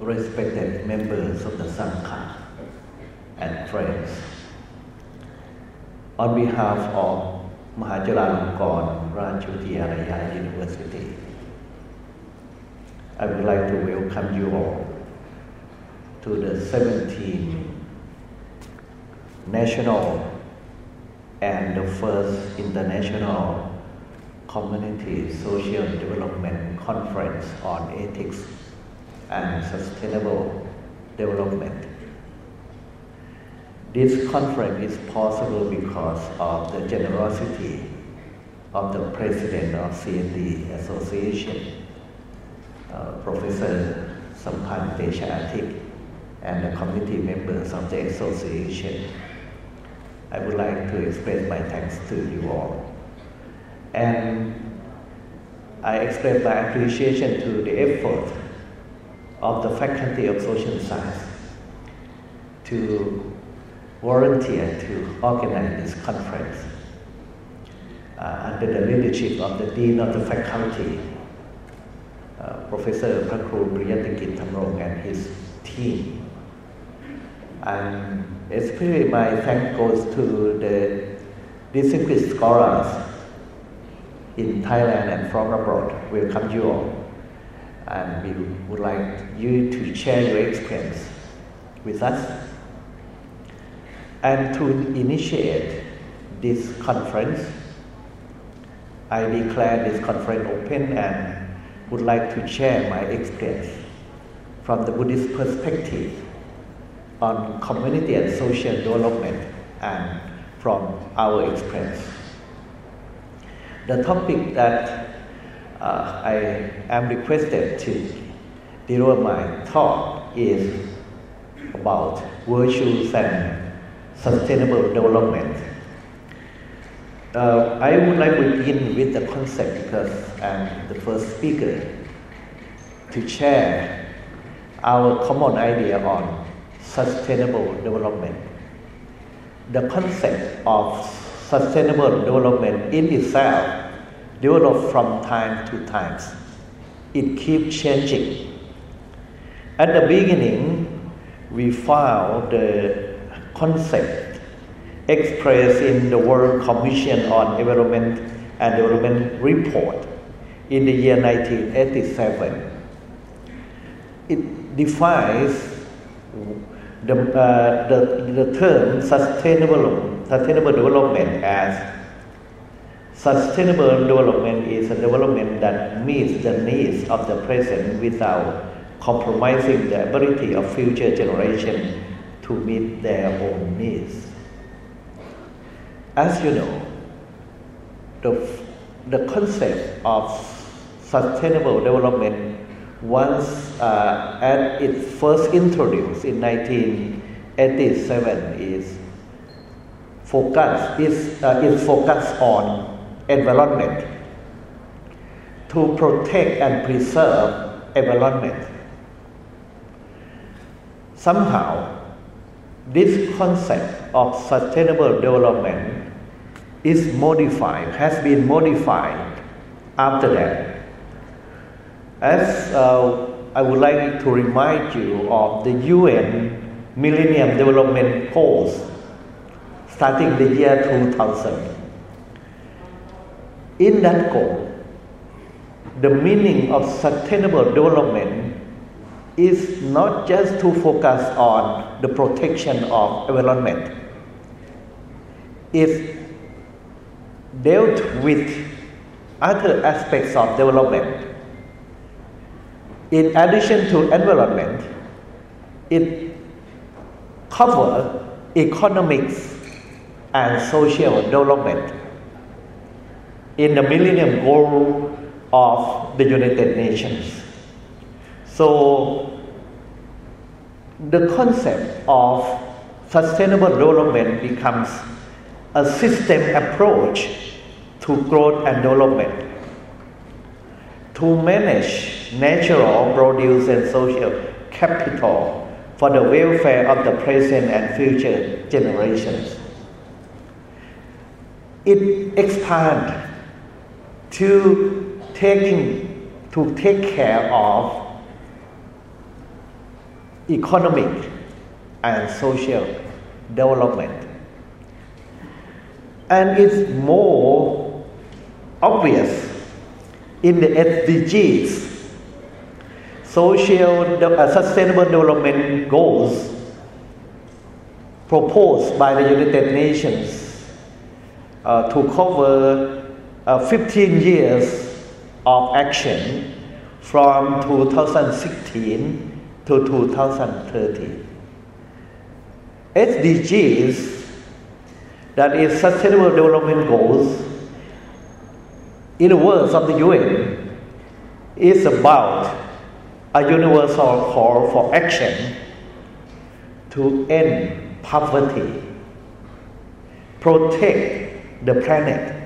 respected members of the Sangha and friends. On behalf of Mahachulalongkornrajavidyalaya University, I would like to welcome you all to the 17th national and the first international community social development conference on ethics and sustainable development. This conference is possible because of the generosity of the president of CND Association, uh, Professor Sampan Desha and the committee members of the association. I would like to express my thanks to you all. And I express my appreciation to the effort of the Faculty of Social Science to volunteer to organize this conference uh, under the leadership of the Dean of the Faculty, uh, Professor Prakru Priyatikit Tamrong and his team. And especially my thanks goes to the distinguished scholars in Thailand and from abroad. Welcome you all. And we would like you to share your experience with us. And to initiate this conference, I declare this conference open and would like to share my experience from the Buddhist perspective on community and social development and from our experience. The topic that uh, I am requested to deliver my talk is about virtues and sustainable development. Uh, I would like to begin with the concept because I'm the first speaker to share our common idea on sustainable development. The concept of sustainable development in itself developed from time to time. It keeps changing. At the beginning, we found the concept expressed in the World Commission on Environment and Development report in the year 1987. It defines the, uh, the, the term sustainable, sustainable development as sustainable development is a development that meets the needs of the present without compromising the ability of future generations to meet their own needs. As you know, the, the concept of sustainable development once uh, at its first introduced in 1987 is focus is uh, is focused on environment to protect and preserve environment. Somehow, this concept of sustainable development is modified, has been modified after that as uh, I would like to remind you of the UN Millennium Development Goals starting the year 2000. In that goal, the meaning of sustainable development is not just to focus on the protection of environment. It dealt with other aspects of development in addition to environment, it covers economics and social development in the Millennium Goal of the United Nations. So, the concept of sustainable development becomes a system approach to growth and development to manage natural produce and social capital for the welfare of the present and future generations. It expands to taking to take care of economic and social development. And it's more obvious in the SDGs, social uh, sustainable development goals proposed by the United Nations uh, to cover uh, 15 years of action from 2016 to 2030. SDGs, that is Sustainable Development Goals, in the words of the UN, is about a universal call for action to end poverty, protect the planet,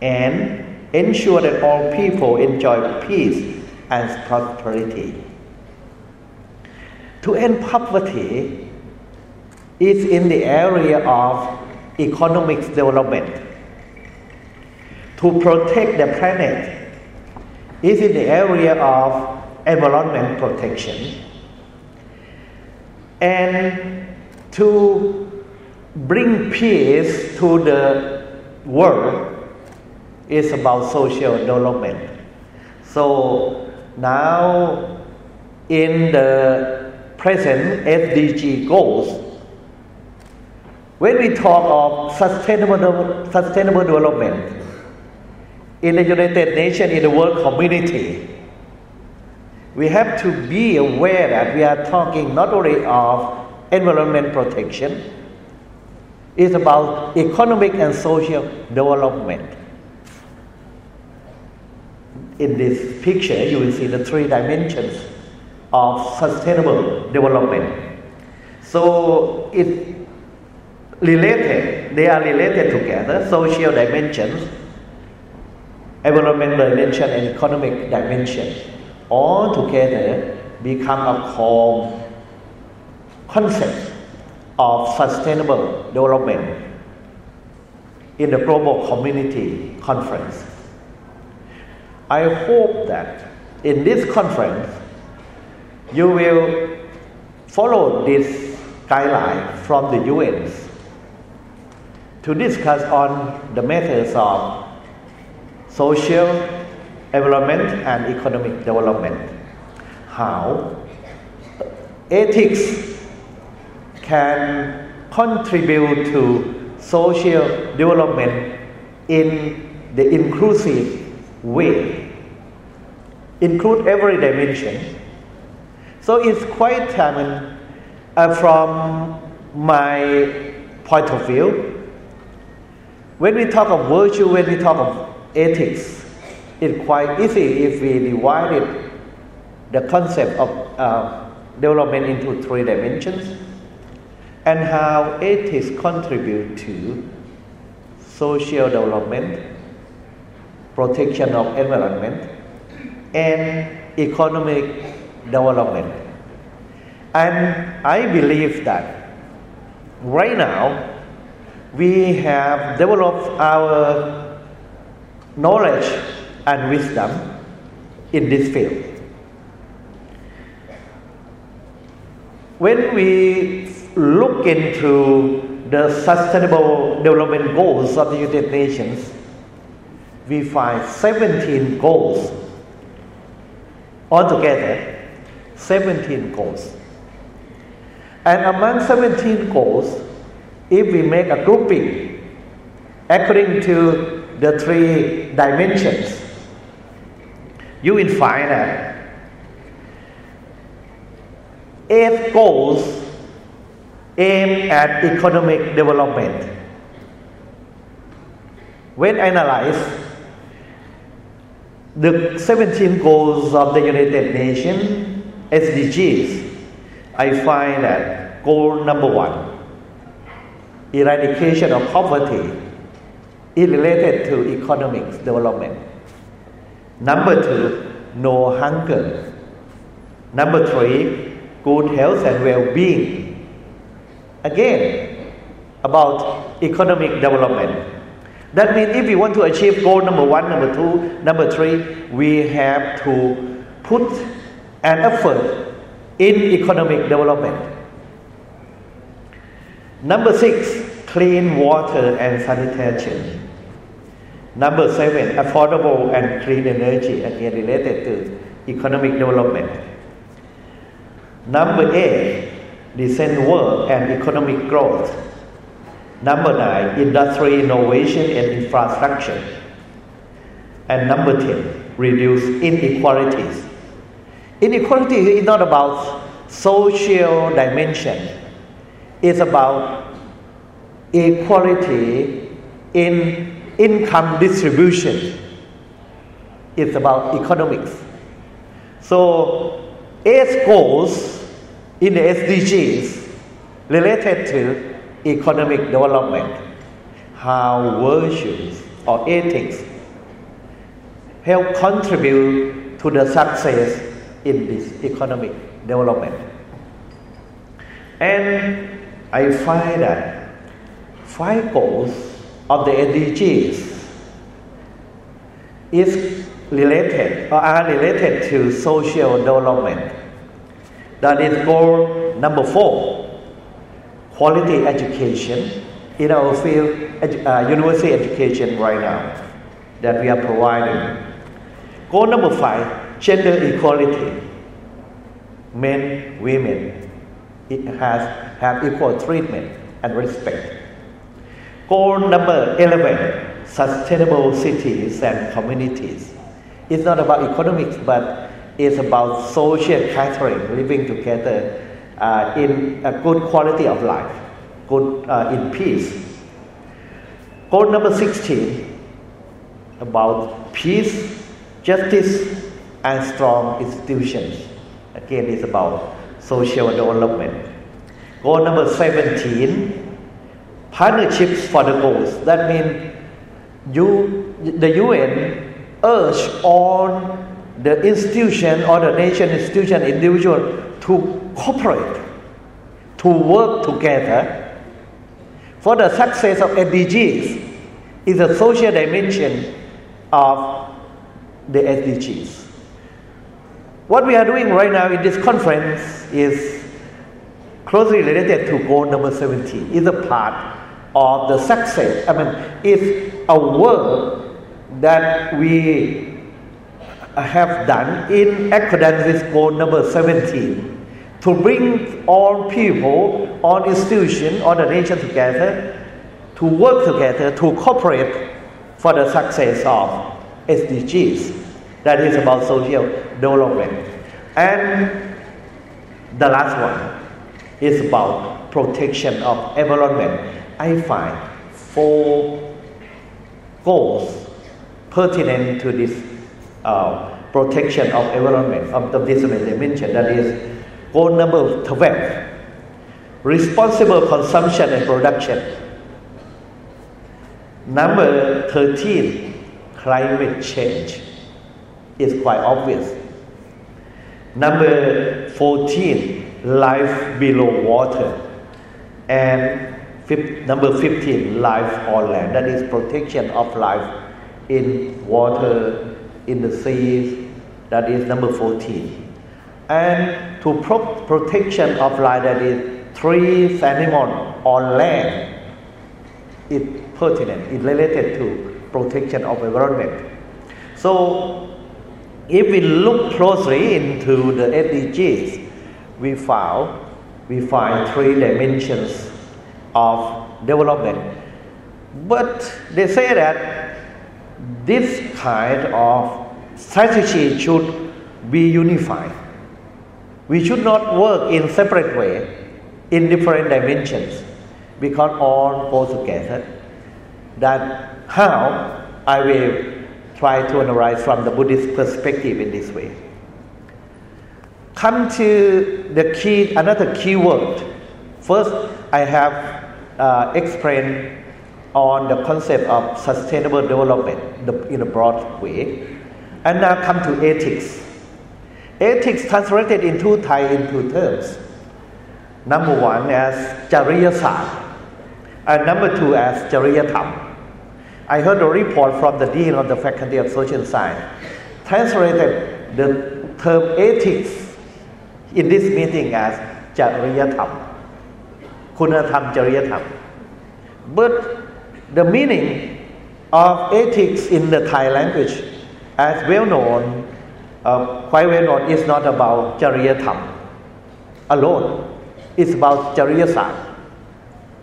and ensure that all people enjoy peace and prosperity. To end poverty is in the area of economic development. To protect the planet is in the area of environment protection. And to bring peace to the world is about social development. So now in the present SDG goals, when we talk of sustainable, sustainable development in the United Nations, in the world community, we have to be aware that we are talking not only of environment protection, it's about economic and social development. In this picture, you will see the three dimensions of sustainable development. So it related, they are related together, social dimensions, environmental dimension and economic dimension all together become a core concept of sustainable development in the global community conference. I hope that in this conference you will follow this guideline from the UN to discuss on the methods of social environment and economic development. How ethics can contribute to social development in the inclusive way, include every dimension. So it's quite, mean, uh, from my point of view, when we talk of virtue, when we talk of ethics, it's quite easy if we divided the concept of uh, development into three dimensions and how ethics contribute to social development, protection of environment, and economic development. And I believe that right now we have developed our knowledge and wisdom in this field. When we look into the sustainable development goals of the United Nations, we find 17 goals. Altogether, 17 goals. And among 17 goals, if we make a grouping according to the three dimensions, you will find that eight goals aim at economic development. When analyzed, the 17 goals of the United Nations SDGs, I find that goal number one, eradication of poverty, is related to economic development. Number two, no hunger. Number three, good health and well being. Again, about economic development. That means if we want to achieve goal number one, number two, number three, we have to put an effort in economic development. Number six, clean water and sanitation. Number seven, affordable and clean energy, again related to economic development. Number eight, decent work and economic growth. Number nine, industry innovation and infrastructure. And number 10, reduce inequalities. Inequality is not about social dimension, it's about equality in income distribution. It's about economics. So, eight goals in the SDGs related to economic development, how virtues or ethics help contribute to the success in this economic development. And I find that five goals of the SDGs is related or are related to social development. That is goal number four, quality education in our field, uh, university education right now that we are providing. Goal number five, gender equality. Men, women, it has have equal treatment and respect. Goal number 11, sustainable cities and communities. It's not about economics, but it's about social catering, living together uh, in a good quality of life, good uh, in peace. Goal number 16, about peace Justice and strong institutions. Again, it's about social development. Goal number 17 partnerships for the goals. That means you, the UN urge on the institution or the nation, institution, individual to cooperate, to work together for the success of SDGs is a social dimension of the SDGs. What we are doing right now in this conference is closely related to goal number 17. It's a part of the success. I mean, it's a work that we have done in accordance with goal number 17 to bring all people, all institutions, all the nation together to work together to cooperate for the success of SDGs. That is about social development. And the last one is about protection of environment. I find four goals pertinent to this uh, protection of environment of the business dimension. That is goal number 12 responsible consumption and production. Number 13 climate change is quite obvious. Number 14, life below water. And number 15, life on land. That is protection of life in water, in the seas. That is number 14. And to pro- protection of life, that is trees, animal on land, it pertinent, it related to protection of environment. So, if we look closely into the SDGs, we found we find three dimensions of development. But they say that this kind of strategy should be unified. We should not work in separate way in different dimensions because all go together. That how I will try to analyze from the Buddhist perspective in this way. Come to the key, another key word. First, I have uh, explained on the concept of sustainable development in a broad way. And now come to ethics. Ethics translated into Thai in two terms. Number one as Jariyasat, and number two as Jariyatam. I heard a report from the Dean of the Faculty of Social Science translated the term ethics in this meeting as Jariyatam, Kunatam Jariyatam. But the meaning of ethics in the Thai language, as well known why we way It's is not about Jariyatham alone. It's about Jariyasat.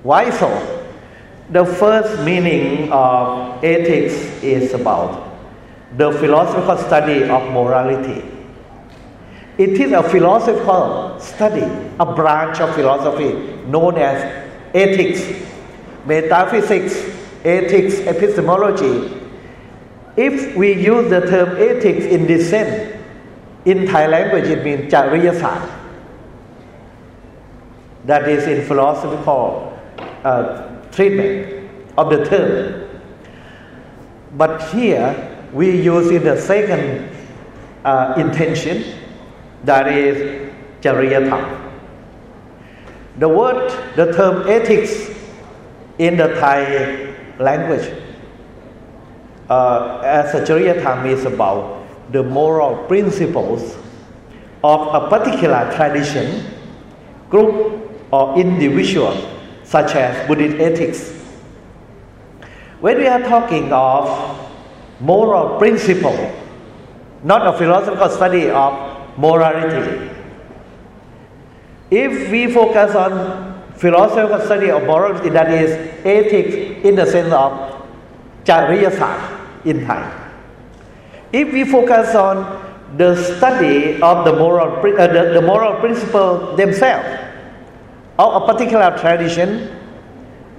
Why so? The first meaning of ethics is about the philosophical study of morality. It is a philosophical study, a branch of philosophy known as ethics, metaphysics, ethics, epistemology. If we use the term ethics in this sense, in Thai language it means jariyasat. That is in philosophical uh, treatment of the term. But here we use in the second uh, intention that is Jariyatham. The word, the term ethics in the Thai language uh, as a Jariyatham is about the moral principles of a particular tradition, group, or individual, such as Buddhist ethics. When we are talking of moral principle, not a philosophical study of morality. If we focus on philosophical study of morality, that is ethics in the sense of Jariyasat in Thai. If we focus on the study of the moral, uh, the, the moral principle themselves, of a particular tradition,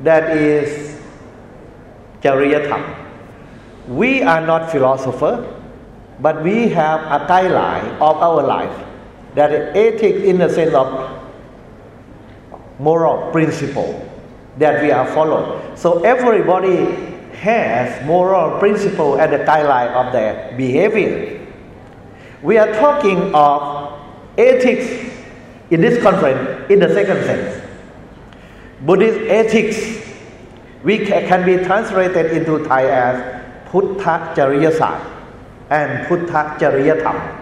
that is Jariyatham. We are not philosophers, but we have a guideline of our life that ethics in the sense of moral principle that we are followed. So everybody has moral principle and the guideline of their behavior. We are talking of ethics in this conference in the second sense. Buddhist ethics we can be translated into Thai as Puttha Jariyasat and Puttha Jariyatham.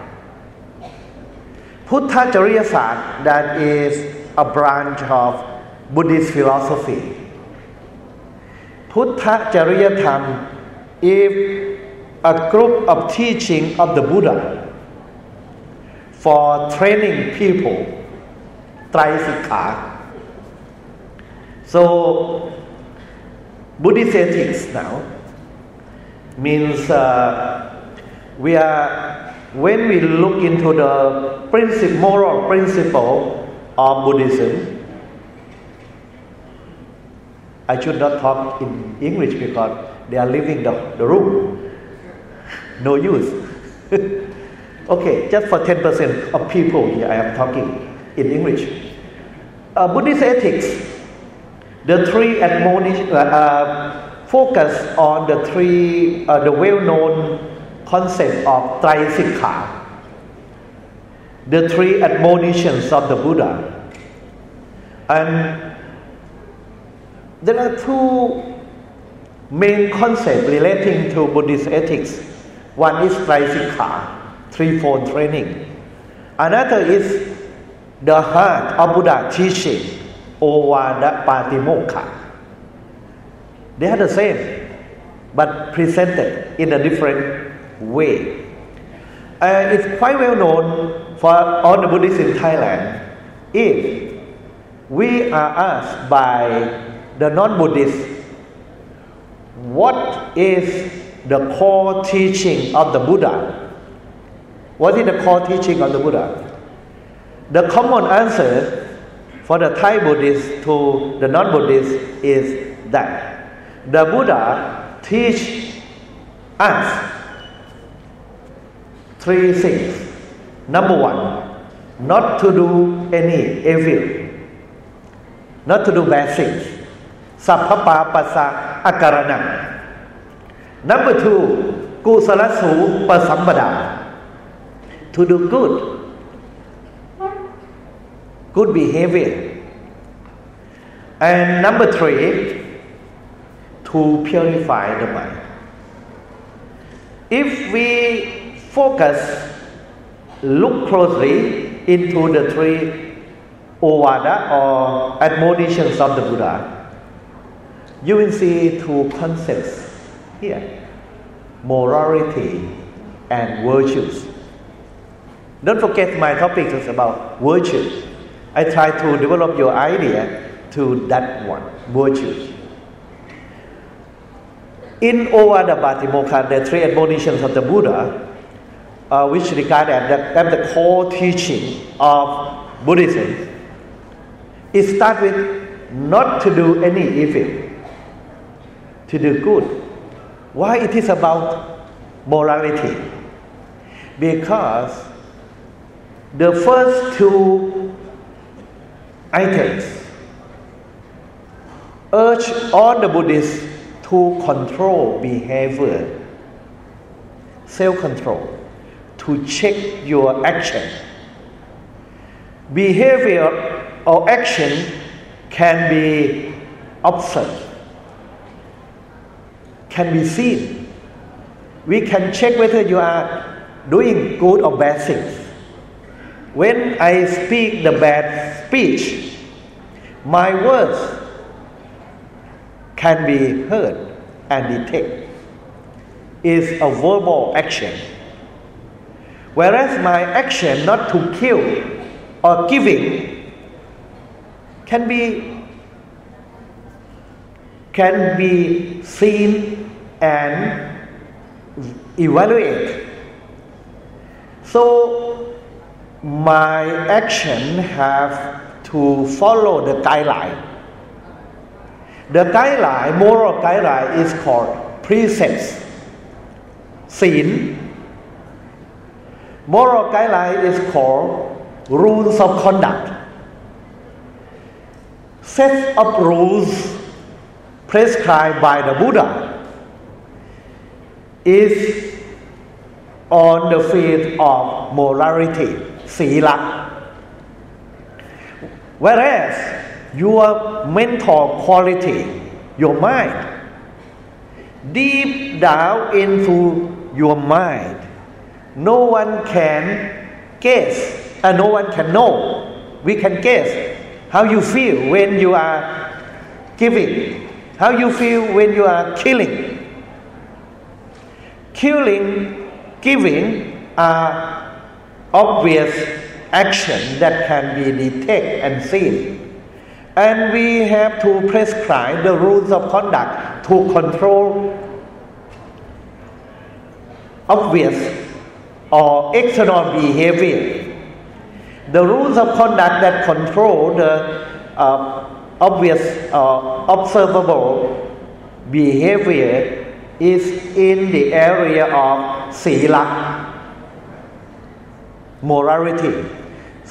Puttha Jariyasat, that is a branch of Buddhist philosophy. Puttha Jariyatham is a group of teaching of the Buddha for training people, Traisikha. So, Buddhist ethics now means uh, we are when we look into the principle, moral principle of Buddhism, I should not talk in English because they are leaving the, the room. No use. okay, just for 10% of people here, I am talking in English. Uh, Buddhist ethics, the three admonish, uh, uh, focus on the three, uh, the well-known concept of Traisikha, the three admonitions of the Buddha. And there are two main concepts relating to Buddhist ethics. One is Traisikha, threefold training. Another is the heart of Buddha teaching, Ovada Patimokkha. They are the same, but presented in a different way. Uh, it's quite well known for all the Buddhists in Thailand. If we are asked by the non Buddhists, what is the core teaching of the Buddha? What is the core teaching of the Buddha? The common answer for the Thai Buddhists to the non Buddhists is that the Buddha teach us three things. Number one, not to do any evil, not to do bad things. Sappapa pasa akarana. Number two, kusalasu pasambada, to do good, good behavior. And number three, to purify the mind. If we focus, look closely, into the three Ovada or admonitions of the Buddha, you will see two concepts here morality and virtues. Don't forget my topic is about virtue. I try to develop your idea to that one, virtues. In Ovada Patimokkha, the three admonitions of the Buddha, uh, which regard as the, as the core teaching of Buddhism, it starts with not to do any evil, to do good. Why it is about morality? Because the first two items urge all the Buddhists to control behavior, self control, to check your action. Behavior or action can be observed, can be seen. We can check whether you are doing good or bad things. When I speak the bad speech, my words can be heard and detected. Is a verbal action. Whereas my action not to kill or giving can be can be seen and evaluate. So my action have to follow the guideline. The guideline, moral guideline is called precepts. Sin. Moral guideline is called rules of conduct. Set of rules prescribed by the Buddha is on the field of morality, sila. Whereas your mental quality, your mind, deep down into your mind, no one can guess, and no one can know. We can guess how you feel when you are giving, how you feel when you are killing. Killing, giving are obvious actions that can be detected and seen. And we have to prescribe the rules of conduct to control obvious or external behavior. The rules of conduct that control the uh, obvious or uh, observable behavior is in the area of sila morality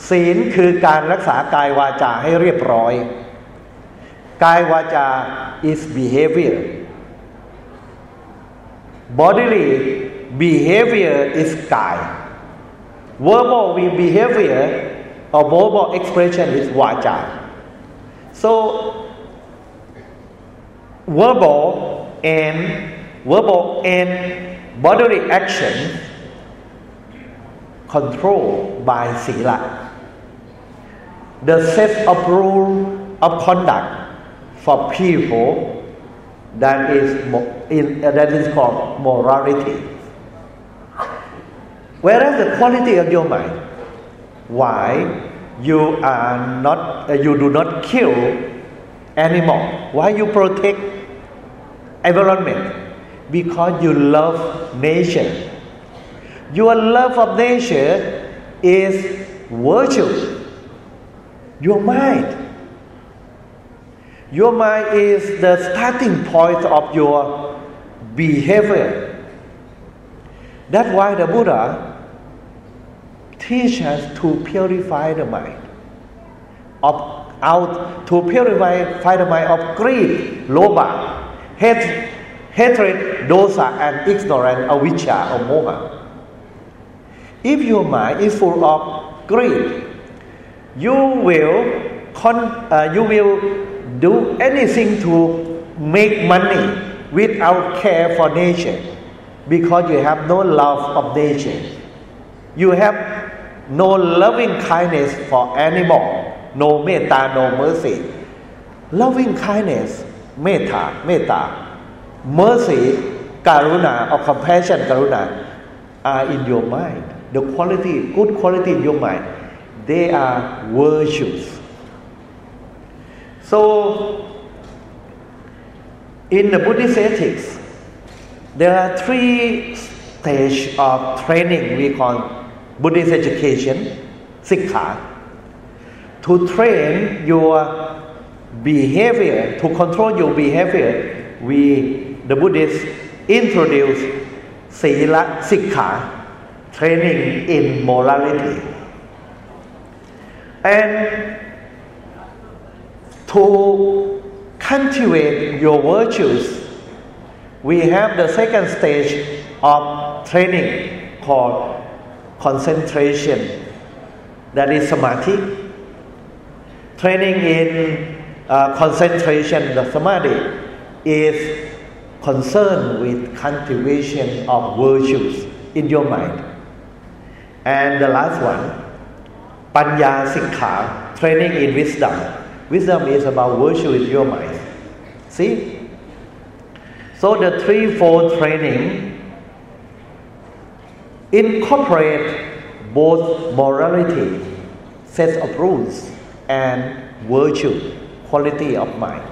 ศีลคือการรักษากายวาจาให้เรียบร้อย กายวาจา is behavior bodily behavior is กาย verbal behavior or verbal expression is วาจา so verbal and verbal and bodily action controlled by sila. The set of rule of conduct for people that is, that is called morality. Whereas the quality of your mind why you are not uh, you do not kill animal why you protect environment because you love nature your love of nature is virtue. Your mind. Your mind is the starting point of your behavior. That's why the buddha teaches us to purify the mind of out to purify the mind of greed, loba, hate, hatred, dosa, and ignorance, avijja or moha. If your mind is full of greed, you will con- uh, you will do anything to make money without care for nature because you have no love of nature. You have no loving kindness for animal, no metta, no mercy. Loving kindness, metta, metta, mercy, karuna or compassion, karuna are in your mind. The quality, good quality in your mind, they are virtues. So, in the Buddhist ethics, there are three stages of training we call Buddhist education, Sikha. To train your behavior, to control your behavior, we, the Buddhists, introduce Sila Sikha, training in morality. And to cultivate your virtues, we have the second stage of training called concentration, that is samadhi. Training in uh, concentration, the samadhi, is concerned with cultivation of virtues in your mind. And the last one, Panya Sikha, training in wisdom. Wisdom is about virtue in your mind. See? So the threefold training incorporate both morality, set of rules, and virtue, quality of mind,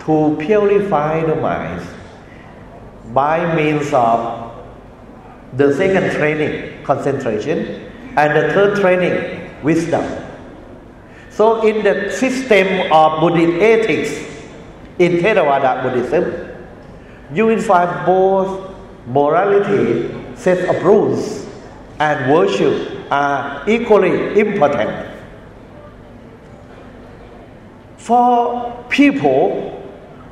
to purify the mind by means of the second training, concentration, and the third training, wisdom. So, in the system of Buddhist ethics, in Theravada Buddhism, you will find both morality, set of rules, and virtue are equally important. For people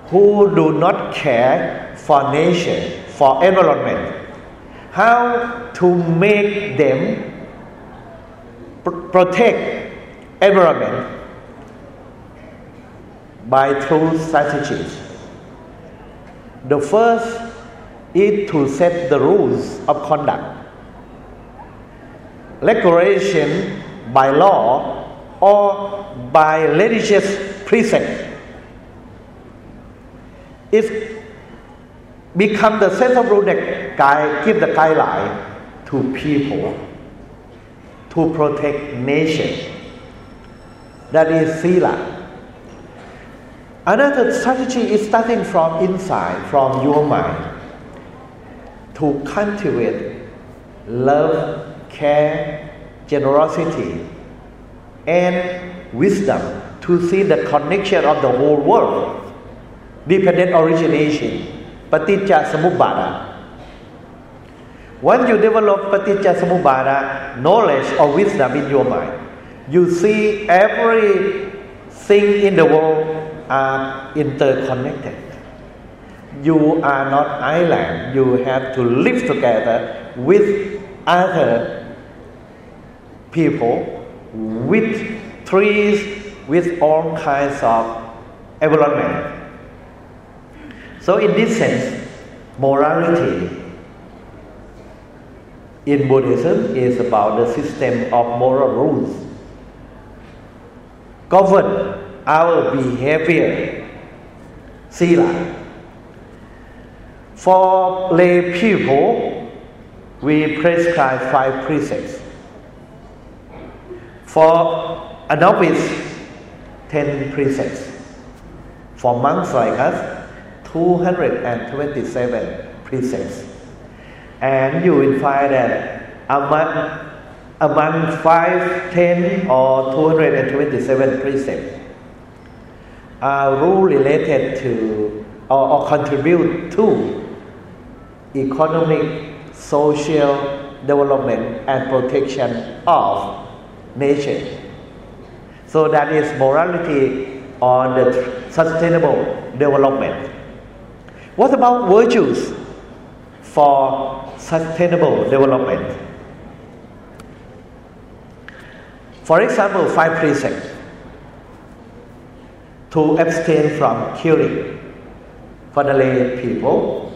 who do not care for nation, for environment, how to make them pr- protect environment by two strategies. The first is to set the rules of conduct. Regulation by law or by religious precept is become the rule that guide, give the guideline to people to protect nation. That is sila. Another strategy is starting from inside, from your mind, to cultivate love, care, generosity, and wisdom to see the connection of the whole world, dependent origination Paticca Samuppada. When you develop Paticca knowledge or wisdom in your mind, you see everything in the world are interconnected. You are not island. You have to live together with other people, with trees, with all kinds of environment. So, in this sense, morality in Buddhism is about the system of moral rules govern our behavior. Sila. For lay people, we prescribe five precepts. For a novice, ten precepts. For monks like us, 227 precepts. And you will find that among, among 5, 10, or 227 precepts are rule related to or, or contribute to economic, social development and protection of nature. So that is morality on the sustainable development. What about virtues for sustainable development? For example, five precepts to abstain from killing for the lay people.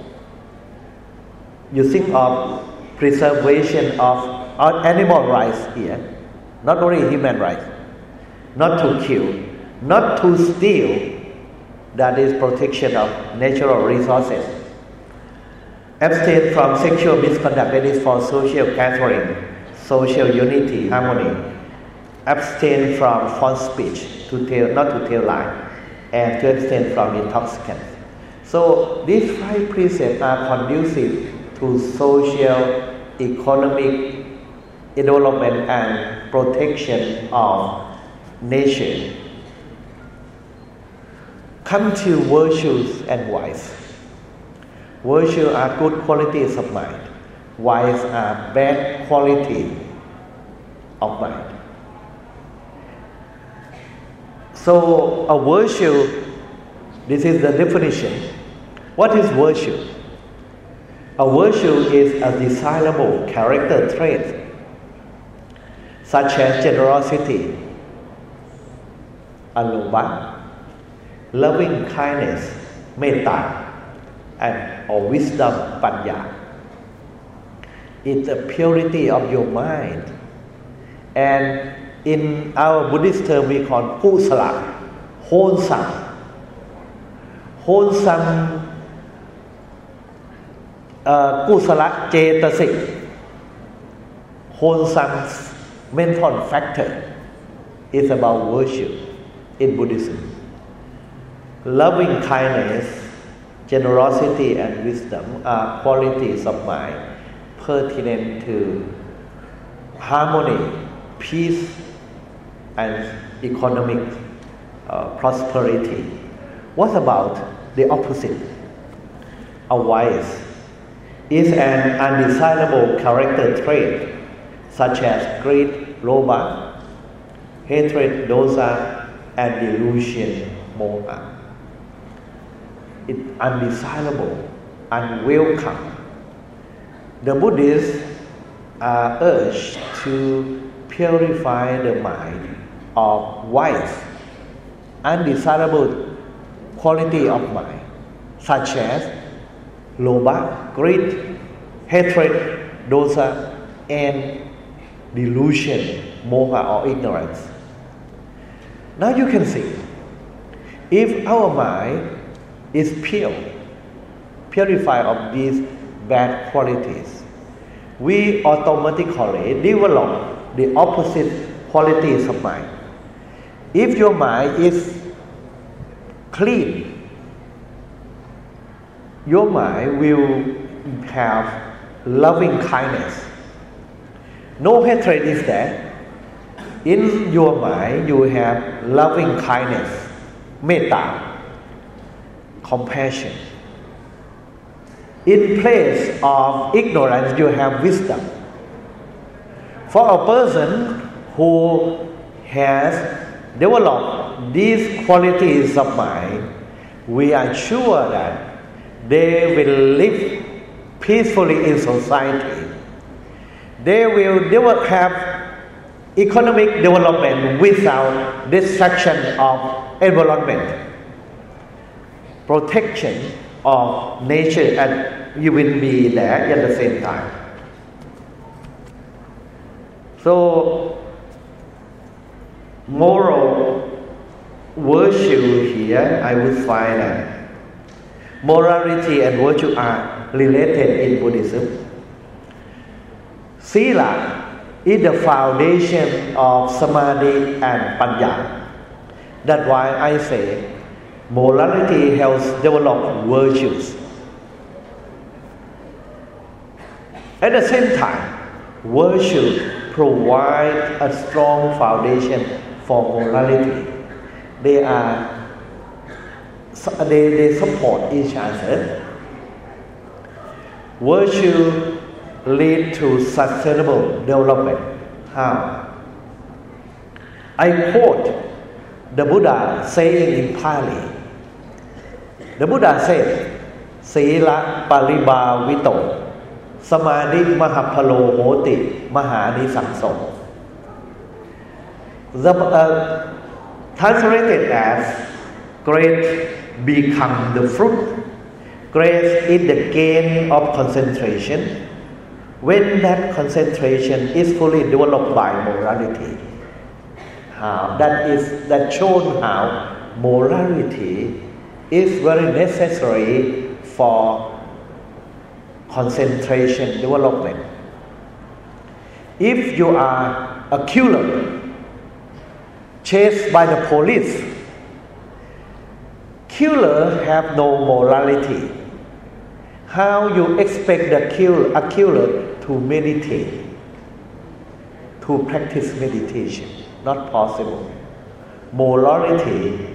You think of preservation of animal rights here, not only human rights, not to kill, not to steal, that is protection of natural resources. Abstain from sexual misconduct, that is for social gathering, social unity, harmony. Abstain from false speech, to tell, not to tell lie, and to abstain from intoxicants. So these five precepts are conducive to social, economic development and protection of nation. Come to virtues and vice. Virtues are good qualities of mind. Vice are bad quality of mind. So a virtue, this is the definition. What is virtue? A virtue is a desirable character trait such as generosity, alobha, loving kindness, metta, and or wisdom, panya. It's the purity of your mind. And in our Buddhist term, we call kusala, wholesome. Wholesome กุศลเจตสิก wholesome mental factor is about virtue in Buddhism. Loving kindness, generosity, and wisdom are qualities of mind pertinent to harmony, peace, and economic uh, prosperity. What about the opposite? A vice is an undesirable character trait such as greed, lobha, hatred, dosa, and delusion, moha. It's undesirable, unwelcome. The Buddhists are urged to purify the mind of vice, undesirable quality of mind, such as lobha, greed, hatred, dosa, and delusion, moha or ignorance. Now you can see, if our mind is pure, purified of these bad qualities, we automatically develop the opposite qualities of mind. If your mind is clean, your mind will have loving kindness. No hatred is there. In your mind, you have loving kindness, metta, compassion. In place of ignorance, you have wisdom. For a person who has developed these qualities of mind, we are sure that they will live peacefully in society. They will never have economic development without destruction of environment, protection of nature, and you will be there at the same time. So, moral virtue here, I would find that morality and virtue are related in Buddhism. Sila is the foundation of samadhi and panya. That's why I say morality helps develop virtues. At the same time, virtue provide a strong foundation for morality. They are they, they support each other. Virtue lead to sustainable development. How? I quote the Buddha saying in Pali. The Buddha said, Sila paribhavito samadhi mahapalo hoti mahani sangso. The uh, translated as great become the fruit. Grace is the gain of concentration. when that concentration is fully developed by morality, how that is that shown how morality is very necessary for concentration development. If you are a killer chased by the police, killer have no morality. How you expect the kill, a killer to meditate, to practice meditation? Not possible. Morality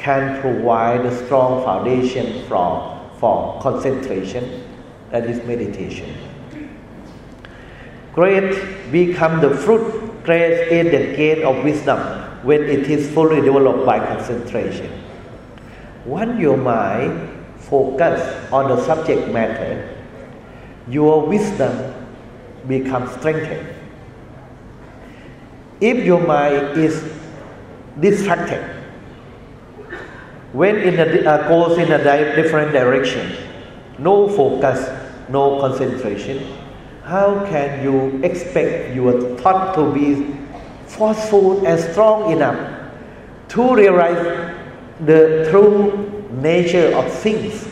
can provide a strong foundation for, for concentration, that is meditation. Great become the fruit, grace is the gate of wisdom when it is fully developed by concentration. When your mind focus on the subject matter, your wisdom becomes strengthened. If your mind is distracted, when in a, uh, goes in a di- different direction, no focus, no concentration, how can you expect your thought to be forceful and strong enough to realize the true nature of things?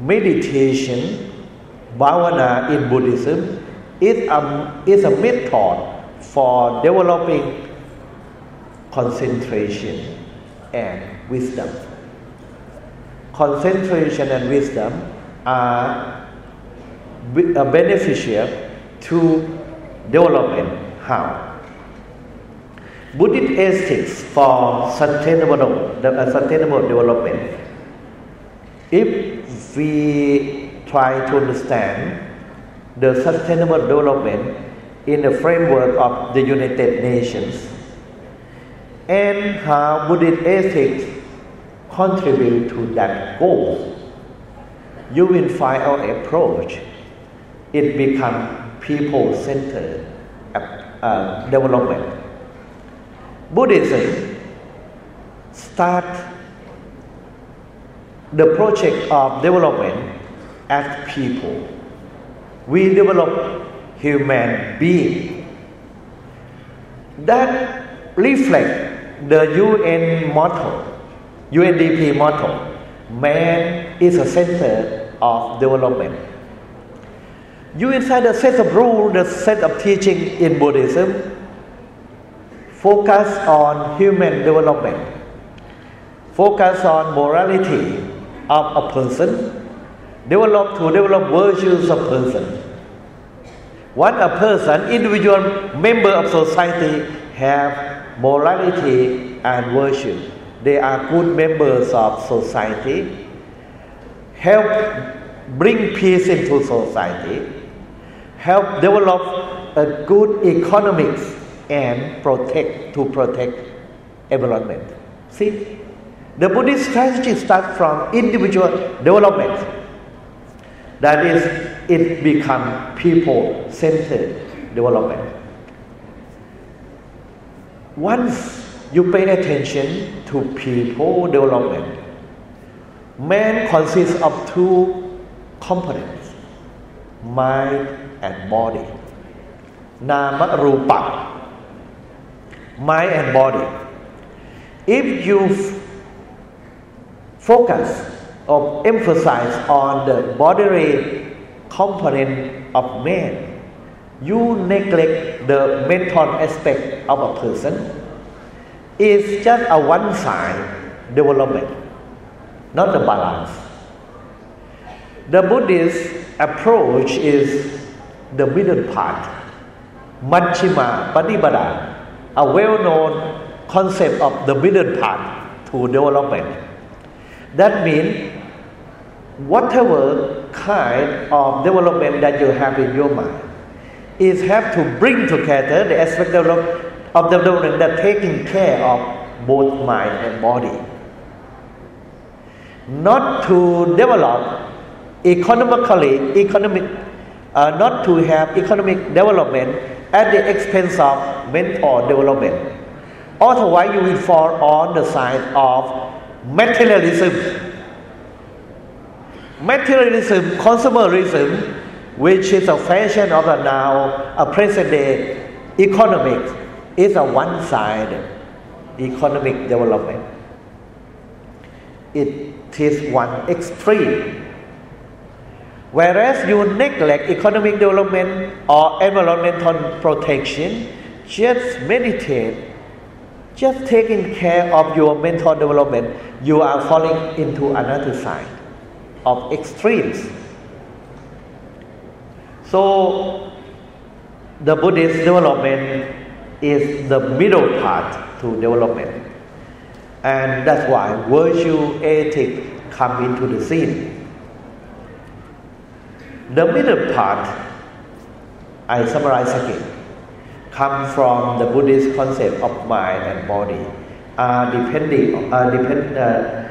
Meditation, bhavana in Buddhism, is a, is a method for developing concentration and wisdom. Concentration and wisdom are beneficial to development. How? Buddhist ethics for sustainable, uh, sustainable development. If we try to understand the sustainable development in the framework of the United Nations, and how Buddhist ethics contribute to that goal. You will find our approach. It become people-centered uh, development. Buddhism start the project of development as people. We develop human being that reflect the UN motto, UNDP motto, man is a center of development. You inside the set of rules, the set of teaching in Buddhism, focus on human development, focus on morality of a person, develop to develop virtues of person. When a person, individual member of society have morality and virtue. They are good members of society, help bring peace into society, help develop a good economics and protect to protect environment. See, the Buddhist strategy starts from individual development. That is, it become people-centered development. Once you pay attention to people development, man consists of two components mind and body. Nama Rupa, mind and body. If you focus or emphasize on the bodily component of man, you neglect the mental aspect of a person is just a one side development, not a balance. The Buddhist approach is the middle part, Majjhima Patipada, a well known concept of the middle part to development. That means whatever kind of development that you have in your mind, is have to bring together the aspect of, of development that taking care of both mind and body. Not to develop economically, economic, uh, not to have economic development at the expense of mental development. Otherwise, you will fall on the side of materialism. Materialism, consumerism, which is a fashion of the now, a present day economics, is a one side economic development. It is one extreme. Whereas you neglect economic development or environmental protection, just meditate, just taking care of your mental development, you are falling into another side of extremes. So, the Buddhist development is the middle part to development. And that's why virtue ethic come into the scene. The middle part, I summarize again, come from the Buddhist concept of mind and body, are depending, are depend, uh,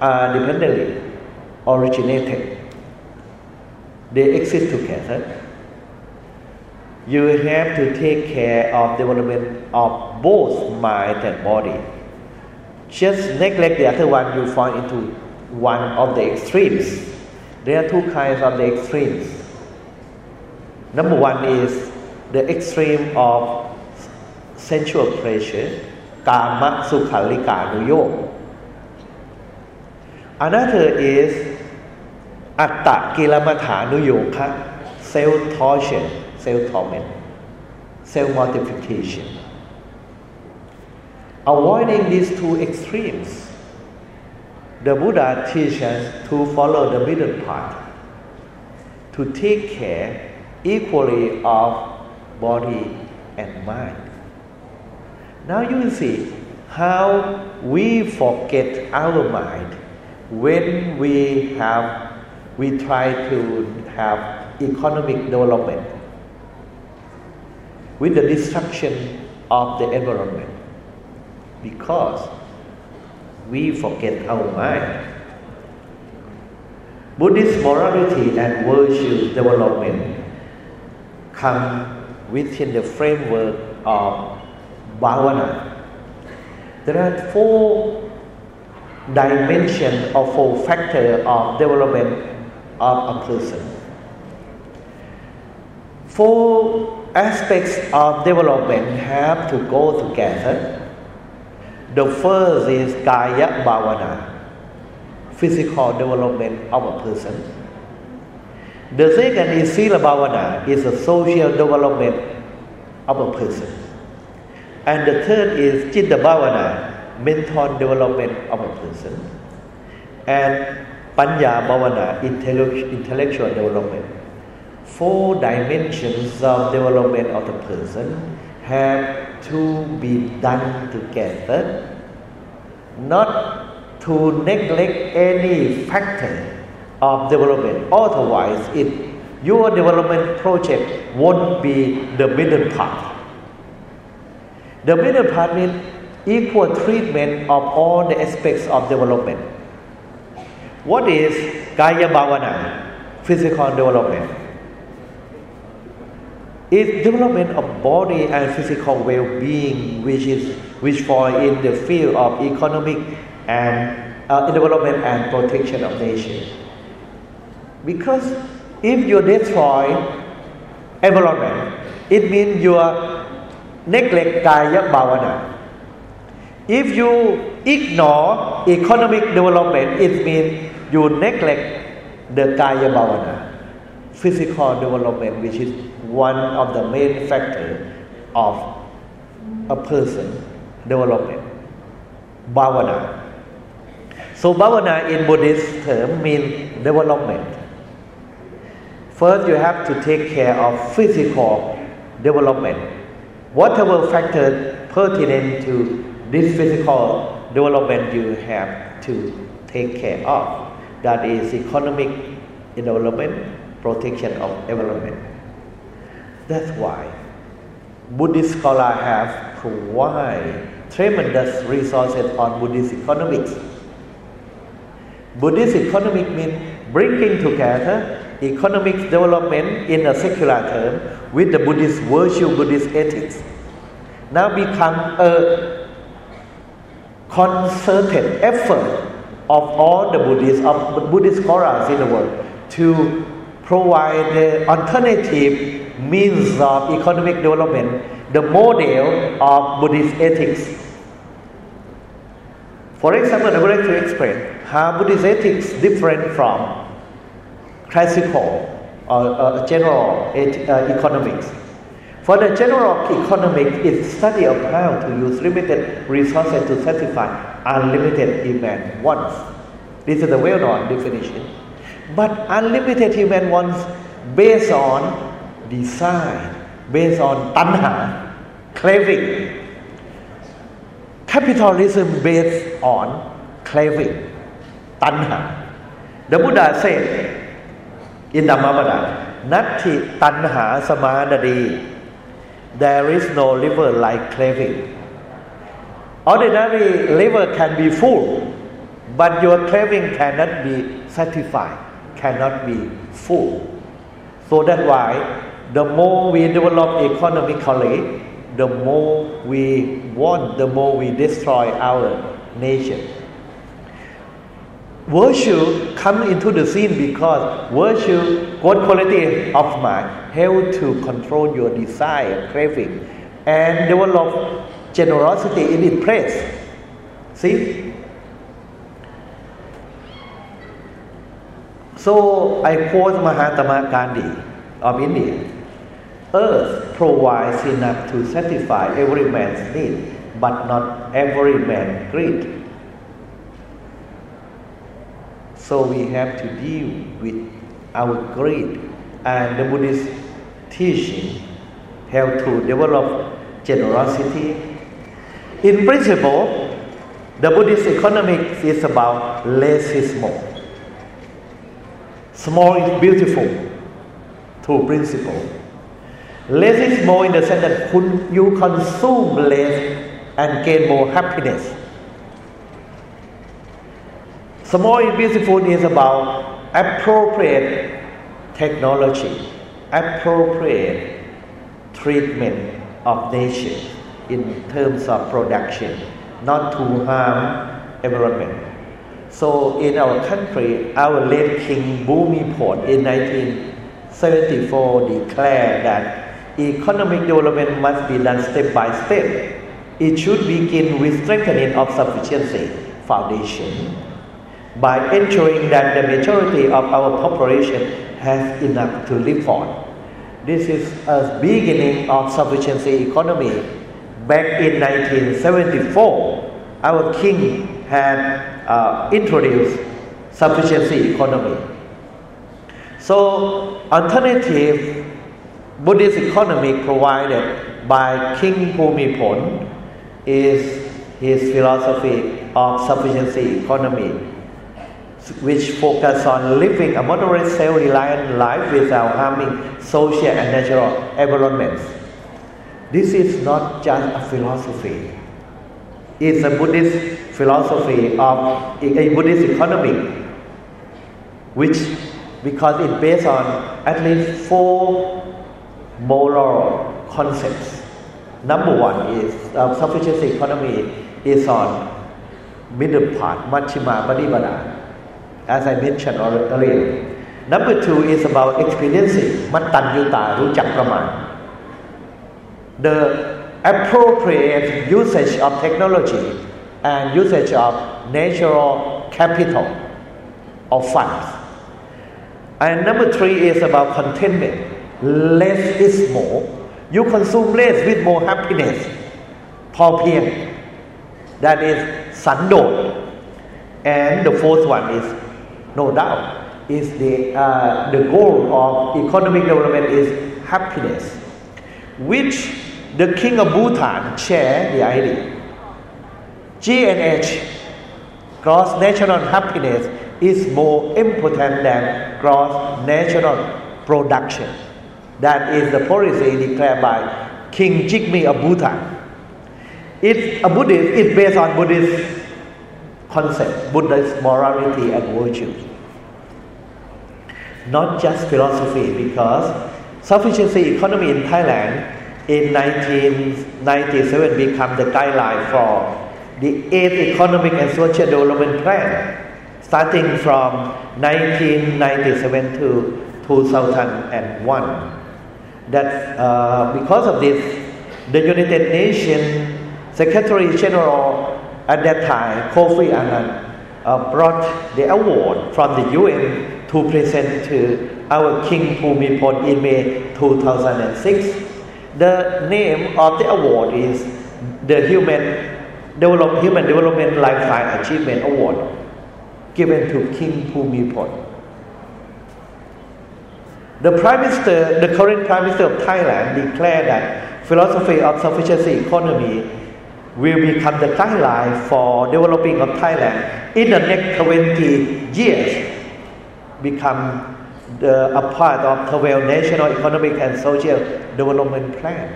are dependently originated. They exist together. You have to take care of the development of both mind and body just neglect the other one, you fall into one of the extremes. There are two kinds of the extremes. Number one is the extreme of sensual pleasure, kama sukhalika nuyo. Another is atta kilamatha nuyoka, self torture, self torment, self mortification. Avoiding these two extremes, the Buddha teaches to follow the middle path, to take care equally of body and mind. Now you will see how we forget our mind when we have we try to have economic development with the destruction of the environment because we forget our mind. Buddhist morality and virtue development come within the framework of bhavana. There are four dimensions or four factors of development of a person. Four aspects of development have to go together the first is Kaya Bhavana, physical development of a person. The second is Sila Bhavana, is the social development of a person. And the third is Chitta Bhavana, mental development of a person. And Panya Bhavana, intellectual development. Four dimensions of development of the person have to be done together, not to neglect any factor of development. Otherwise, it your development project won't be the middle part. The middle part means equal treatment of all the aspects of development. What is Kaya Bhavana? Physical development is development of body and physical well-being, which is which fall in the field of economic and uh, development and protection of nature. Because if you destroy environment, it means you neglect kaya bhavana. If you ignore economic development, it means you neglect the kaya bhavana, physical development, which is one of the main factors of a person development. Bhavana. So bhavana in Buddhist term means development. First, you have to take care of physical development. Whatever factor pertinent to this physical development you have to take care of. That is economic development, protection of environment. That's why Buddhist scholars have provided tremendous resources on Buddhist economics. Buddhist economic means bringing together economic development in a secular term with the Buddhist virtue, Buddhist ethics. Now become a concerted effort of all the Buddhists, of Buddhist scholars in the world, to provide the alternative means of economic development, the model of Buddhist ethics. For example, I would like to explain how Buddhist ethics different from classical or uh, general et- uh, economics. For the general economics, it's study of how to use limited resources to satisfy unlimited demand wants. This is the well-known definition. But unlimited human wants based on desire, based on tanha, craving. Capitalism based on craving, tanha. The Buddha said in the Dhammapada, Natti tanha samadadi. There is no liver like craving. Ordinary liver can be full, but your craving cannot be satisfied, cannot be full. So that's why the more we develop economically, the more we want, the more we destroy our nation. Virtue come into the scene because virtue, good quality of mind, help to control your desire, craving, and develop generosity in its place. See? So I quote Mahatma Gandhi of India. Earth provides enough to satisfy every man's need, but not every man's greed. So we have to deal with our greed, and the Buddhist teaching help to develop generosity. In principle, the Buddhist economics is about less is more. Small is beautiful through principle. Less is more in the sense that you consume less and gain more happiness. Small is beautiful is about appropriate technology, appropriate treatment of nature in terms of production, not to harm environment. So in our country, our late King Bhumibol in 1974 declared that economic development must be done step by step. It should begin with strengthening of sufficiency foundation by ensuring that the majority of our population has enough to live on. This is a beginning of sufficiency economy. Back in 1974, our king had uh, introduced sufficiency economy. So, alternative Buddhist economy provided by King Bhumibol is his philosophy of sufficiency economy, which focus on living a moderate self-reliant life without harming social and natural environments. This is not just a philosophy. It's a Buddhist philosophy of a Buddhist economy, which because it's based on at least four moral concepts. Number one is uh, sufficiency economy is on middle part, Majjhima Patipada, as I mentioned earlier. Number two is about experiencing, Mattanyuta, Rujak Praman. The appropriate usage of technology and usage of natural capital or funds. And number three is about contentment. Less is more. You consume less with more happiness. พอเพียง That is สันโดษ And the fourth one is no doubt is the uh, the goal of economic development is happiness, which the king of Bhutan share the idea. GNH, gross national happiness, is more important than gross national production. That is the policy declared by King Jigme of Bhutan. It's a Buddhist, it's based on Buddhist concept, Buddhist morality and virtue. Not just philosophy, because sufficiency economy in Thailand in 1997 became the guideline for the eighth economic and social development plan starting from 1997 to 2001. That uh, because of this, the United Nations Secretary General at that time, Kofi Annan, uh, brought the award from the UN to present to our King Bhumibol in May 2006. The name of the award is the Human, Develop, Human Development Lifetime Achievement Award, given to King Bhumibol. The Prime Minister, the current Prime Minister of Thailand declared that philosophy of sufficiency economy will become the guideline for developing of Thailand in the next 20 years, become the, a part of 12 National Economic and Social Development Plan.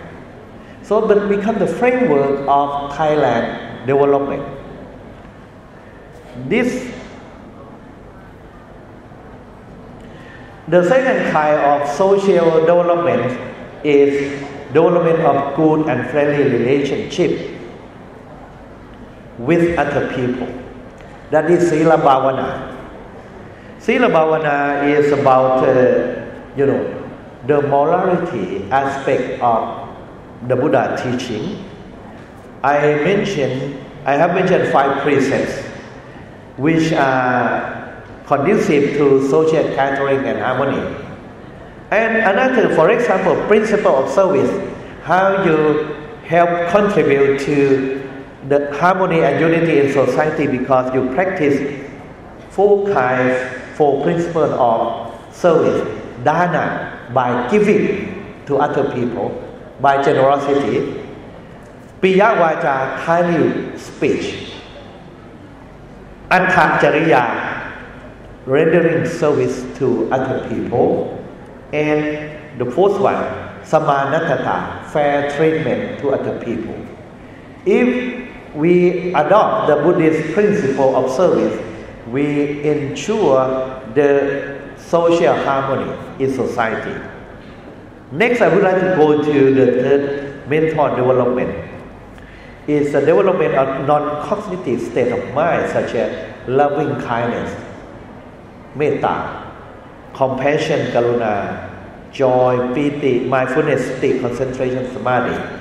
So that become the framework of Thailand development. This the second kind of social development is development of good and friendly relationship with other people. That is Sila Bhavana. Sila Bhavana is about, uh, you know, the morality aspect of the Buddha teaching. I mentioned, I have mentioned five precepts which are conducive to social caring and harmony. And another, for example, principle of service, how you help contribute to the harmony and unity in society because you practice four kinds, four principles of service. Dana, by giving to other people, by generosity. Piya kindly speech. Atthacariya, rendering service to other people. And the fourth one, Samanattata, fair treatment to other people. If we adopt the Buddhist principle of service, we ensure the social harmony in society. Next, I would like to go to the third mental development. It's the development of non-cognitive state of mind such as loving kindness, metta, compassion, karuna, joy, piti, mindfulness, state, concentration, samadhi.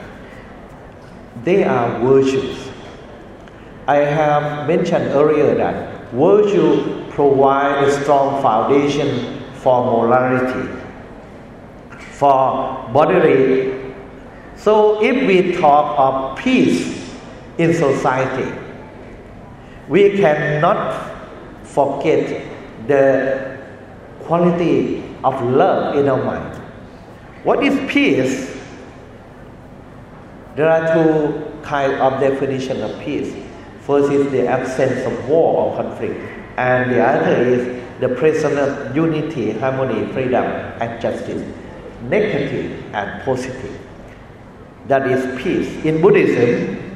They are virtues I have mentioned earlier that virtue provides a strong foundation for morality, for bodily. So if we talk of peace in society, we cannot forget the quality of love in our mind. What is peace? There are two kinds of definition of peace. First is the absence of war or conflict, and the other is the presence of unity, harmony, freedom, and justice. Negative and positive. That is peace. In Buddhism,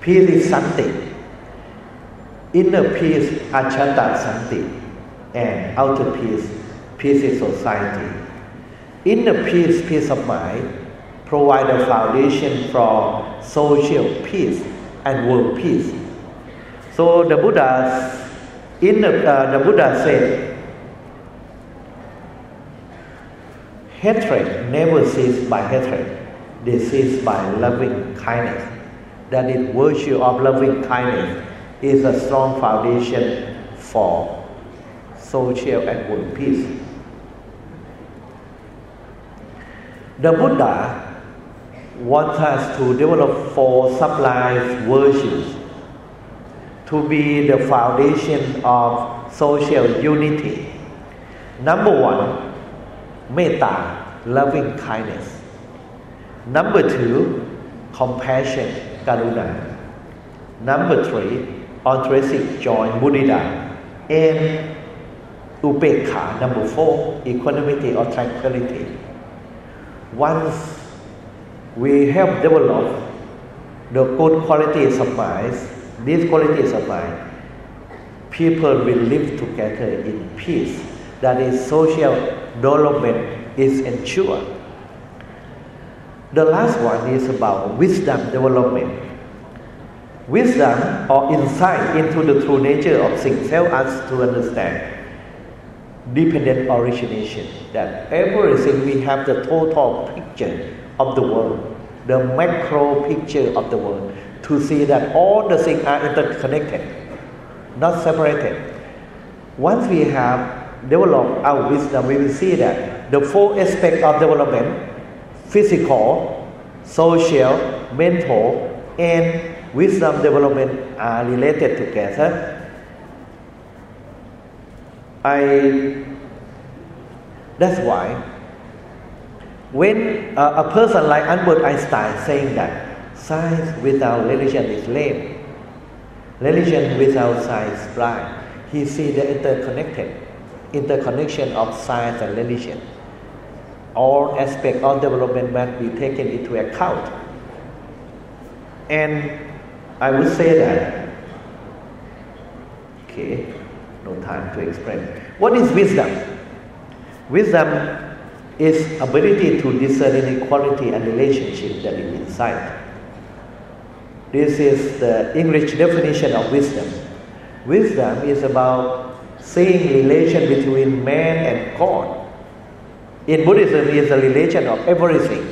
peace is santi. Inner peace, achata santi, and outer peace, peace in society. Inner peace, peace of mind, provide a foundation for social peace and world peace. So the Buddha, in the, uh, the Buddha said, hatred never ceases by hatred; they cease by loving kindness. That is, virtue of loving kindness is a strong foundation for social and world peace. The Buddha wants us to develop four sublime virtues to be the foundation of social unity. Number one, metta, loving kindness. Number two, compassion, karuna. Number three, altruistic joy, mudita. And upekha, number four, equanimity or tranquility. Once we have developed the good qualities of mind, these qualities of mind, people will live together in peace. That is, social development is ensured. The last one is about wisdom development. Wisdom or insight into the true nature of things help us to understand dependent origination. That everything we have the total picture of the world, the macro picture of the world, to see that all the things are interconnected, not separated. Once we have developed our wisdom, we will see that the four aspects of development physical, social, mental, and wisdom development are related together. I that's why when uh, a person like Albert Einstein saying that science without religion is lame, religion without science blind, he see the interconnected interconnection of science and religion. All aspects of development must be taken into account. And I would say that, okay, no time to explain. What is wisdom? Wisdom is ability to discern inequality and relationship that is inside. This is the English definition of wisdom. Wisdom is about seeing relation between man and God. In Buddhism, is a relation of everything.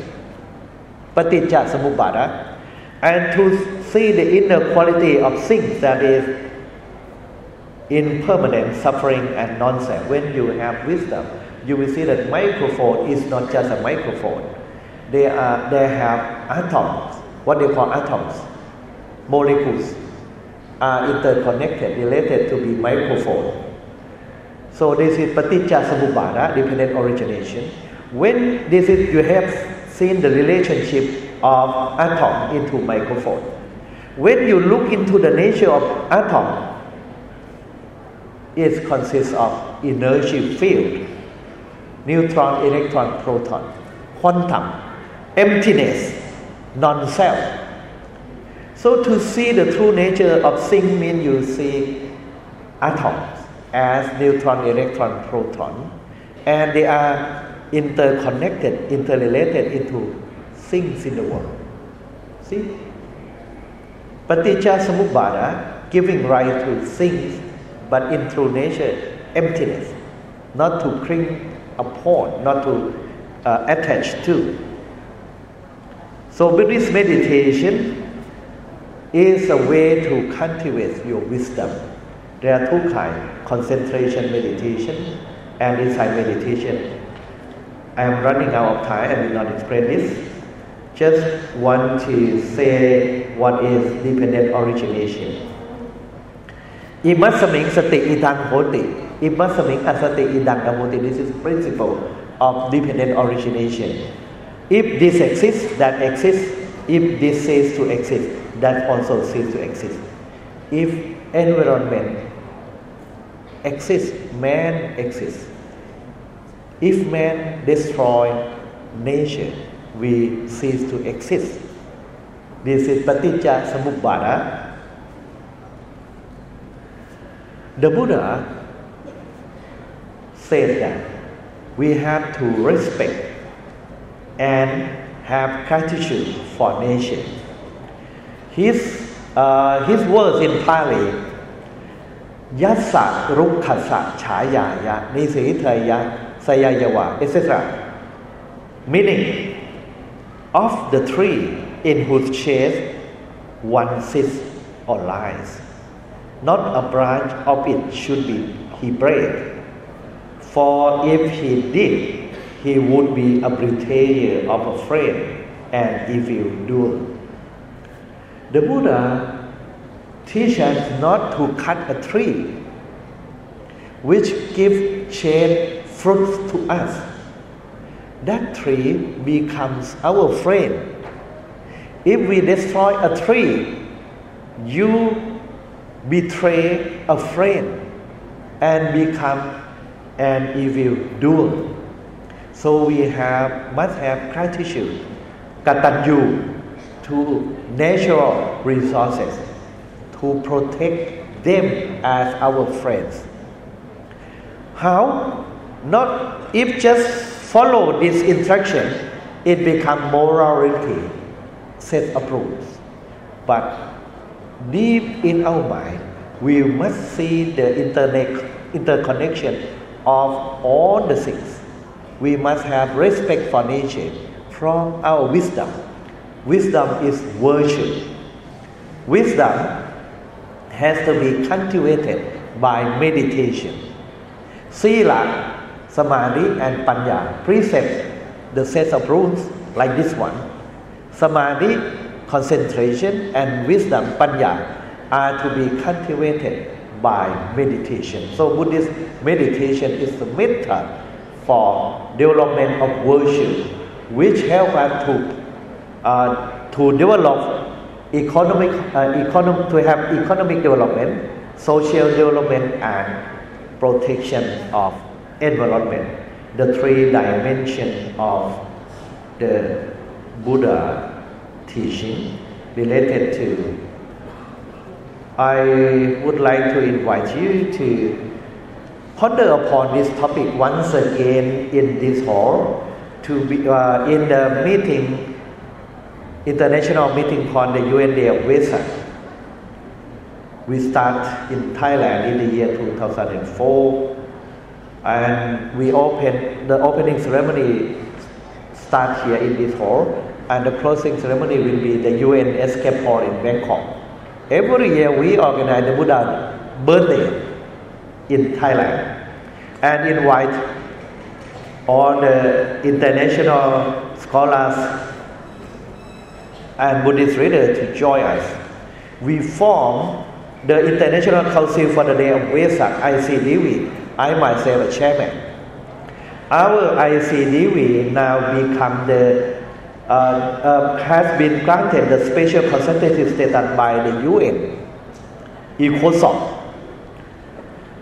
Paticca Samuppada. And to see the inner quality of things that is impermanent suffering and nonsense. When you have wisdom, you will see that microphone is not just a microphone. They are they have atoms, what they call atoms, molecules are interconnected, related to be microphone. So this is paticca samuppada, dependent origination. When this is you have seen the relationship of atom into microphone. When you look into the nature of atom, it consists of energy field neutron, electron, proton, quantum, emptiness, non-self. So to see the true nature of things means you see atoms as neutron, electron, proton, and they are interconnected, interrelated into things in the world. See? Paticca Samuppada giving rise to things, but in true nature, emptiness, not to cling upon, not to uh, attach to. So Buddhist meditation is a way to cultivate your wisdom. There are two kinds, concentration meditation and insight meditation. I am running out of time, I will not explain this. Just want to say what is dependent origination. Imasaming sati idang hoti Imasaming asati idang namuti. This is principle of dependent origination. If this exists, that exists. If this ceases to exist, that also ceases to exist. If environment exists, man exists. If man destroy nature, we cease to exist. This is paticca samuppada. The Buddha said that we have to respect and have gratitude for nature. His, uh, his words in Pali, Yasa Rukkasa Chayaya Nisitaya Sayayawa, etc. Meaning, of the tree in whose shade one sits or lies, not a branch of it should be he break for if he did, he would be a betrayer of a friend and evil doer. The Buddha teaches not to cut a tree which gives shade fruits to us. That tree becomes our friend. If we destroy a tree, you betray a friend and become and evil doer. So we have must have gratitude, katanyu to natural resources to protect them as our friends. How? Not if just follow this instruction, it become morality, set rules. But deep in our mind, we must see the internet, interconnection of all the things. We must have respect for nature from our wisdom. Wisdom is virtue. Wisdom has to be cultivated by meditation. Sila, Samadhi, and Panya precept the set of rules like this one. Samadhi, concentration, and wisdom, Panya, are to be cultivated by meditation. So Buddhist meditation is the method for development of virtue, which help us to uh, to develop economic, uh, economic to have economic development, social development, and protection of environment. The three dimensions of the Buddha teaching related to. I would like to invite you to ponder upon this topic once again in this hall to be uh, in the meeting international meeting called the UN Day of Vesak. We start in Thailand in the year 2004 and we open the opening ceremony start here in this hall and the closing ceremony will be the UN ESCAP Hall in Bangkok. Every year we organize the Buddha birthday in Thailand and invite all the international scholars and Buddhist leaders to join us. We form the International Council for the Day of Vesak, ICDV. I myself a chairman. Our ICDV now become the uh, uh, has been granted the special consultative status by the UN, ECOSOC.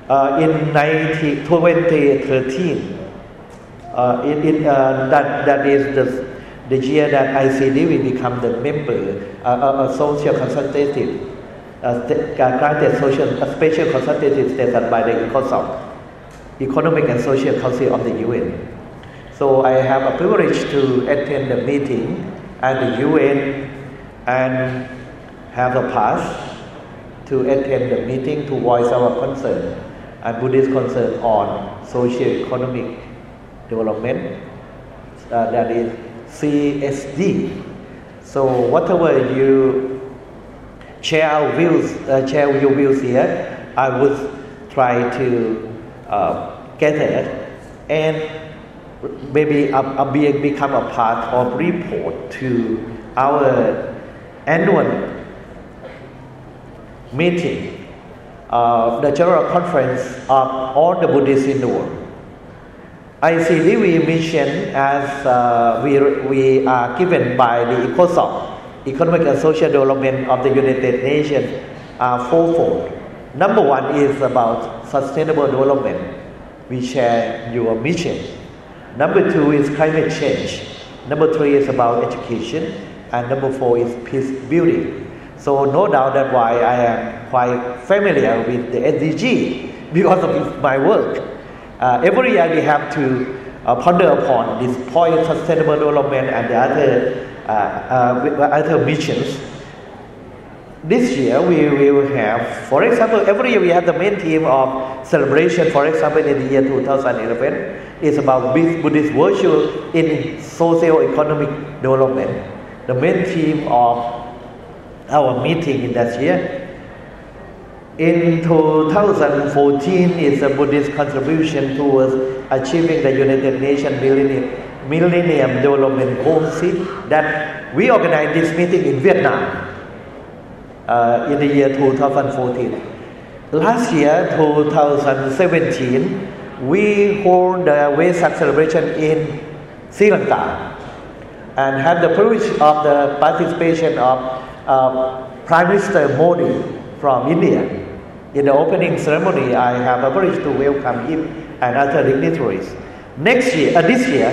Uh, in 19, 2013, uh, in, in, uh, that, that is the the year that ICD will become the member, uh, a social consultative, uh, granted social, a special consultative status by the ECOSOC, Economic and Social Council of the UN. So I have a privilege to attend the meeting at the UN and have a pass to attend the meeting to voice our concern and Buddhist concern on socio-economic development uh, that is CSD. So whatever you share views, uh, share your views here, I would try to uh, gather and maybe uh, be, become a part of report to our annual meeting, uh, the general conference of all the Buddhists in the world. I see ICDV mission as uh, we, we are given by the ECOSOC, Economic and Social Development of the United Nations, are fourfold. Number one is about sustainable development. We share your mission. Number two is climate change. Number three is about education. And number four is peace building. So no doubt that why I am quite familiar with the SDG because of my work. Uh, every year we have to uh, ponder upon this point sustainable development and the other, uh, uh other missions. This year we will have, for example, every year we have the main theme of celebration. For example, in the year 2011, is about Buddhist virtue in socio-economic development. The main theme of our meeting in that year in 2014 is a Buddhist contribution towards achieving the United Nations Millennium, Millennium Development Goals that we organized this meeting in Vietnam uh, in the year 2014. Last year, 2017, we hold the Vesak celebration in Sri Lanka and had the privilege of the participation of uh, Prime Minister Modi from India. In the opening ceremony, I have a privilege to welcome him and other dignitaries. Next year, uh, this year,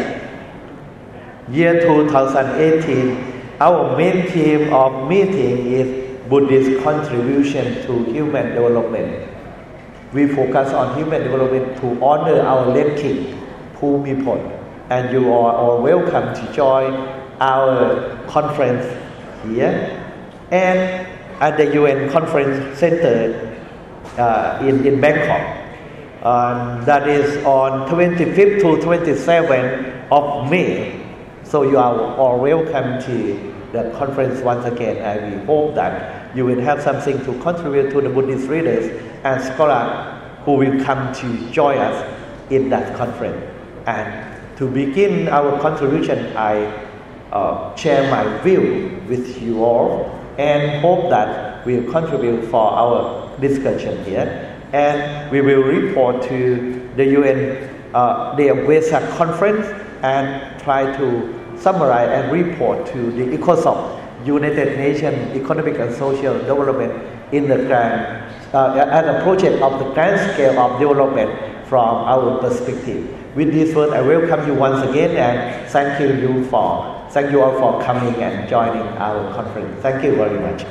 year 2018, our main theme of meeting is Buddhist contribution to human development. We focus on human development to honor our late king, Bhumibol, and you are all welcome to join our conference here. And at the UN Conference Center uh, in, in Bangkok. Um, that is on 25th to 27th of May. So you are all welcome to the conference once again, and we hope that you will have something to contribute to the Buddhist readers and scholars who will come to join us in that conference. And to begin our contribution, I uh, share my view with you all and hope that we will contribute for our discussion here. And we will report to the UN, uh, the Vesak conference and try to summarize and report to the ECOSOC, United Nations Economic and Social Development in the grand, uh, as a project of the grand scale of development from our perspective. With this word, I welcome you once again and thank you, for thank you all for coming and joining our conference. Thank you very much.